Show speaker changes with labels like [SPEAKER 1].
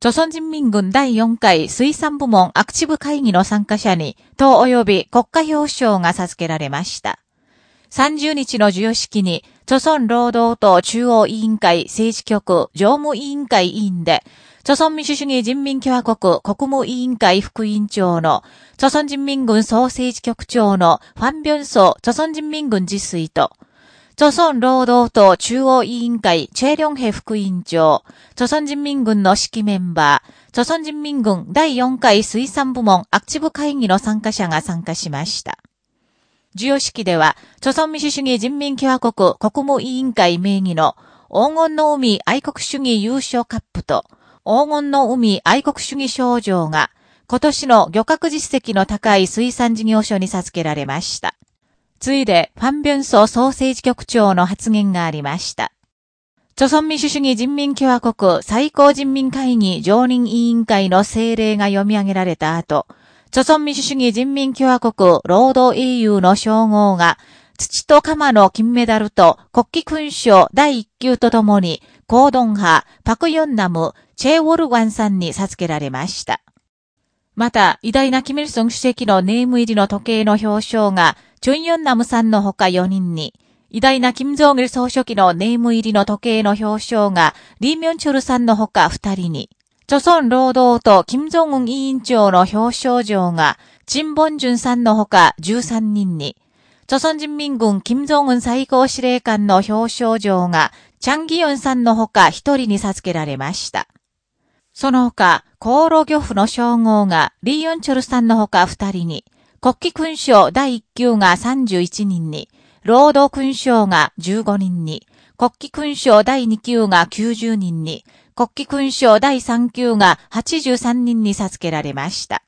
[SPEAKER 1] 朝鮮人民軍第4回水産部門アクチブ会議の参加者に、党及び国家表彰が授けられました。30日の授与式に、朝鮮労働党中央委員会政治局常務委員会委員で、朝鮮民主主義人民共和国国務委員会副委員長の、朝鮮人民軍総政治局長のファン・ビョンソ朝鮮人民軍自炊と、朝鮮労働党中央委員会チェリョンヘ副委員長、朝鮮人民軍の指揮メンバー、朝鮮人民軍第4回水産部門アクチブ会議の参加者が参加しました。授与式では、朝鮮民主主義人民共和国国務委員会名義の黄金の海愛国主義優勝カップと黄金の海愛国主義賞状が今年の漁獲実績の高い水産事業所に授けられました。ついで、ファンビョンソ総政治局長の発言がありました。朝鮮民主主義人民共和国最高人民会議常任委員会の政令が読み上げられた後、朝鮮民主主義人民共和国労働英雄の称号が、土と鎌の金メダルと国旗勲章第一級とともに、コードン派、パクヨンナム、チェウォルガンさんに授けられました。また、偉大なキミルソン主席のネーム入りの時計の表彰が、チュンヨンナムさんのほか4人に、偉大な金正義総書記のネーム入りの時計の表彰が、リーミョンチョルさんのほか2人に、朝鮮労働党金正恩委員長の表彰状が、チンボンジュンさんのほか13人に、朝鮮人民軍金正恩最高司令官の表彰状が、チャンギヨンさんのほか1人に授けられました。その他、航路漁夫の称号がリーヨンチョルさんのほか二人に、国旗勲章第1級が31人に、労働勲章が15人に、国旗勲章第2級が90人に、国旗勲章第3級が83人に授けられました。